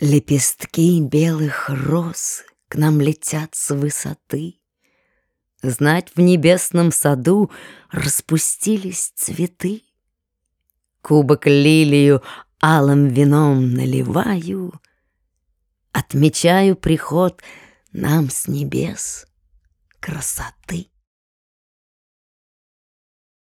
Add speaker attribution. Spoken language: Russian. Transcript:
Speaker 1: Лепестки белых роз К нам летят с высоты. Знать, в небесном саду Распустились цветы. Кубок лилию алым вином наливаю, Отмечаю приход нам с небес красоты.